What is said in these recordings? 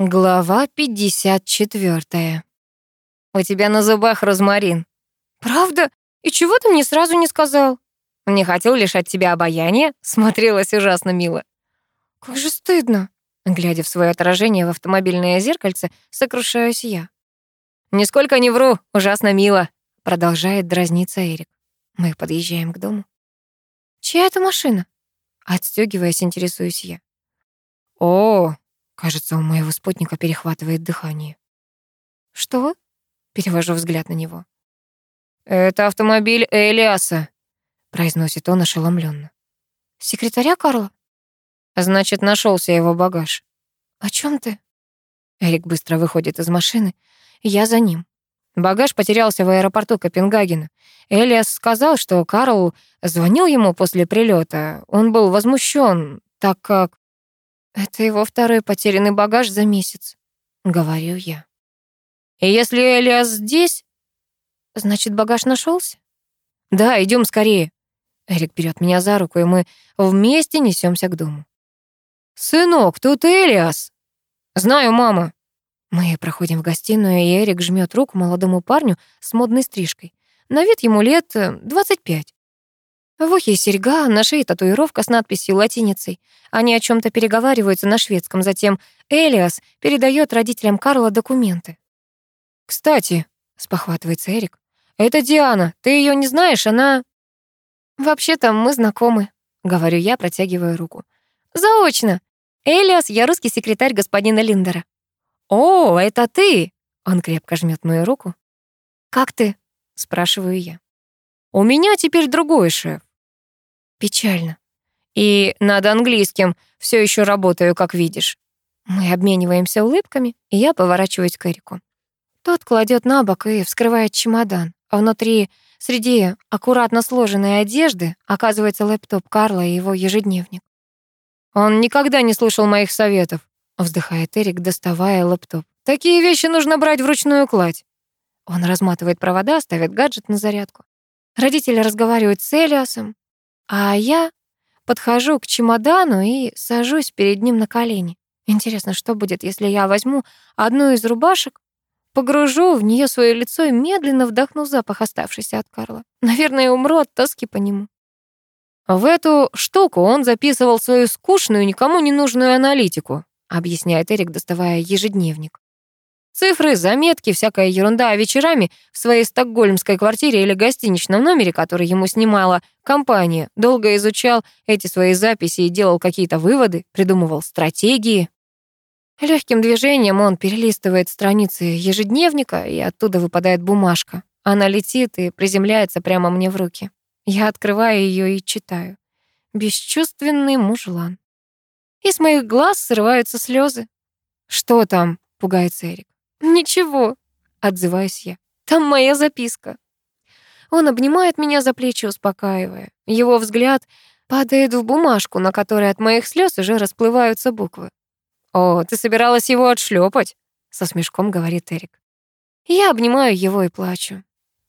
Глава 54. У тебя на зубах розмарин. Правда? И чего ты мне сразу не сказал? Не хотел лишать тебя обаяния, смотрелась ужасно мило. Как же стыдно. Глядя в свое отражение в автомобильное зеркальце, сокрушаюсь я. «Нисколько не вру, ужасно мило», — продолжает дразниться Эрик. Мы подъезжаем к дому. «Чья это машина?» Отстёгиваясь, интересуюсь я. «О, Кажется, у моего спутника перехватывает дыхание. «Что?» — перевожу взгляд на него. «Это автомобиль Элиаса», — произносит он ошеломленно. «Секретаря Карла?» «Значит, нашелся его багаж». «О чем ты?» Эрик быстро выходит из машины, я за ним. Багаж потерялся в аэропорту Копенгагена. Элиас сказал, что Карл звонил ему после прилета. Он был возмущен, так как это его второй потерянный багаж за месяц, говорю я. И если Элиас здесь, значит, багаж нашелся? Да, идем скорее. Эрик берет меня за руку, и мы вместе несемся к дому. «Сынок, тут Элиас!» «Знаю, мама!» Мы проходим в гостиную, и Эрик жмет руку молодому парню с модной стрижкой. На вид ему лет 25. В ухе серьга, на шее татуировка с надписью латиницей. Они о чем то переговариваются на шведском. Затем Элиас передает родителям Карла документы. «Кстати», — спохватывается Эрик, — «это Диана. Ты ее не знаешь? Она...» «Вообще-то мы знакомы», — говорю я, протягивая руку. «Заочно. Элиас, я русский секретарь господина Линдера». «О, это ты!» — он крепко жмет мою руку. «Как ты?» — спрашиваю я. «У меня теперь другой шеф. Печально. И над английским все еще работаю, как видишь. Мы обмениваемся улыбками, и я поворачиваюсь к Эрику. Тот кладет на бок и вскрывает чемодан, а внутри, среди аккуратно сложенной одежды, оказывается лэптоп Карла и его ежедневник. «Он никогда не слушал моих советов», — вздыхает Эрик, доставая лэптоп. «Такие вещи нужно брать вручную кладь». Он разматывает провода, ставит гаджет на зарядку. Родители разговаривают с Элиасом, а я подхожу к чемодану и сажусь перед ним на колени. Интересно, что будет, если я возьму одну из рубашек, погружу в нее свое лицо и медленно вдохну запах, оставшийся от Карла. Наверное, умру от тоски по нему. В эту штуку он записывал свою скучную, никому не нужную аналитику, объясняет Эрик, доставая ежедневник. Цифры, заметки, всякая ерунда, а вечерами в своей стокгольмской квартире или гостиничном номере, который ему снимала компания, долго изучал эти свои записи и делал какие-то выводы, придумывал стратегии. Легким движением он перелистывает страницы ежедневника, и оттуда выпадает бумажка. Она летит и приземляется прямо мне в руки. Я открываю ее и читаю. Бесчувственный мужлан. И с моих глаз срываются слезы. «Что там?» — пугается Эрик. «Ничего», — отзываюсь я. «Там моя записка». Он обнимает меня за плечи, успокаивая. Его взгляд падает в бумажку, на которой от моих слез уже расплываются буквы. «О, ты собиралась его отшлепать?» — со смешком говорит Эрик. Я обнимаю его и плачу.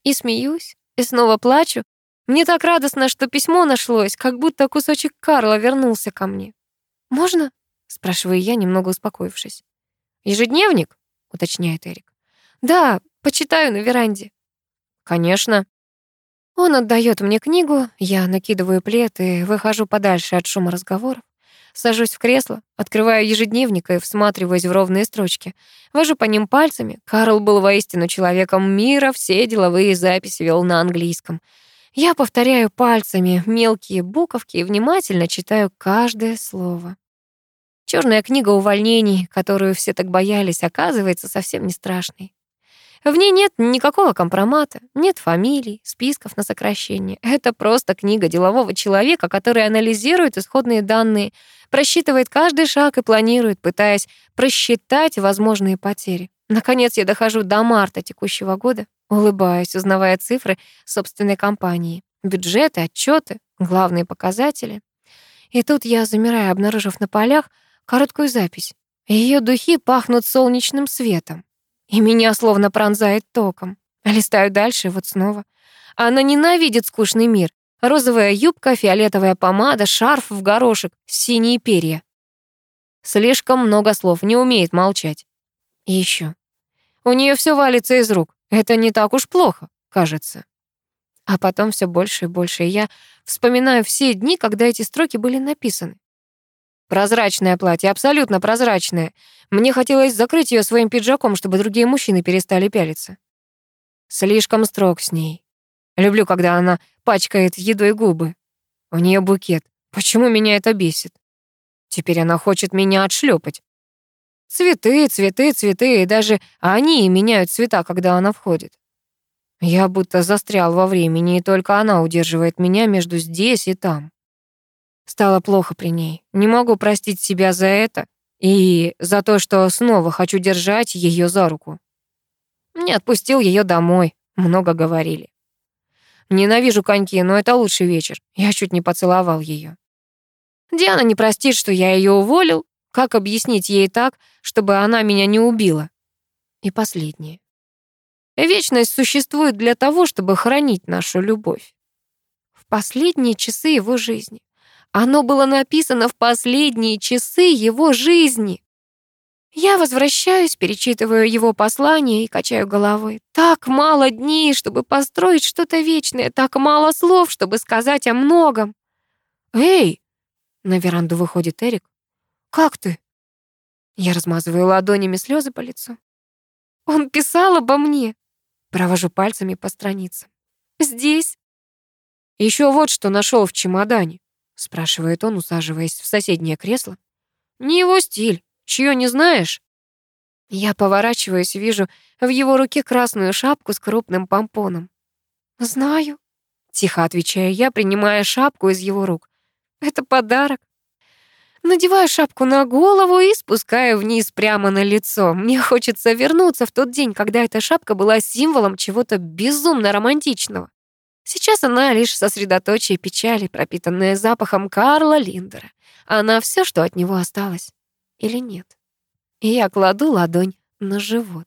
И смеюсь, и снова плачу. Мне так радостно, что письмо нашлось, как будто кусочек Карла вернулся ко мне. «Можно?» — спрашиваю я, немного успокоившись. «Ежедневник?» — уточняет Эрик. «Да, почитаю на веранде». «Конечно». Он отдает мне книгу, я накидываю плед и выхожу подальше от шума разговоров. Сажусь в кресло, открываю ежедневник и всматриваюсь в ровные строчки. Вожу по ним пальцами. Карл был воистину человеком мира, все деловые записи вел на английском. Я повторяю пальцами мелкие буковки и внимательно читаю каждое слово. Черная книга увольнений, которую все так боялись, оказывается совсем не страшной. В ней нет никакого компромата, нет фамилий, списков на сокращение. Это просто книга делового человека, который анализирует исходные данные, просчитывает каждый шаг и планирует, пытаясь просчитать возможные потери. Наконец я дохожу до марта текущего года, улыбаюсь, узнавая цифры собственной компании, бюджеты, отчеты, главные показатели. И тут я замираю, обнаружив на полях короткую запись. Ее духи пахнут солнечным светом. И меня словно пронзает током. Листаю дальше, вот снова. Она ненавидит скучный мир. Розовая юбка, фиолетовая помада, шарф в горошек, синие перья. Слишком много слов, не умеет молчать. И еще. У нее все валится из рук. Это не так уж плохо, кажется. А потом все больше и больше. Я вспоминаю все дни, когда эти строки были написаны. Прозрачное платье, абсолютно прозрачное. Мне хотелось закрыть ее своим пиджаком, чтобы другие мужчины перестали пялиться. Слишком строг с ней. Люблю, когда она пачкает едой губы. У нее букет. Почему меня это бесит? Теперь она хочет меня отшлепать. Цветы, цветы, цветы, и даже они меняют цвета, когда она входит. Я будто застрял во времени, и только она удерживает меня между здесь и там. Стало плохо при ней. Не могу простить себя за это и за то, что снова хочу держать ее за руку. Не отпустил ее домой, много говорили. Ненавижу коньки, но это лучший вечер. Я чуть не поцеловал ее. Диана не простит, что я ее уволил. Как объяснить ей так, чтобы она меня не убила? И последнее. Вечность существует для того, чтобы хранить нашу любовь. В последние часы его жизни. Оно было написано в последние часы его жизни. Я возвращаюсь, перечитываю его послание и качаю головой. Так мало дней, чтобы построить что-то вечное, так мало слов, чтобы сказать о многом. «Эй!» — на веранду выходит Эрик. «Как ты?» Я размазываю ладонями слезы по лицу. «Он писал обо мне!» Провожу пальцами по страницам. «Здесь?» Еще вот что нашел в чемодане спрашивает он, усаживаясь в соседнее кресло. Не его стиль. Чье не знаешь? Я поворачиваюсь вижу в его руке красную шапку с крупным помпоном. «Знаю», — тихо отвечаю я, принимая шапку из его рук. «Это подарок». Надеваю шапку на голову и спускаю вниз прямо на лицо. Мне хочется вернуться в тот день, когда эта шапка была символом чего-то безумно романтичного. Сейчас она лишь сосредоточие печали, пропитанная запахом Карла Линдера. Она все, что от него осталось. Или нет? И я кладу ладонь на живот.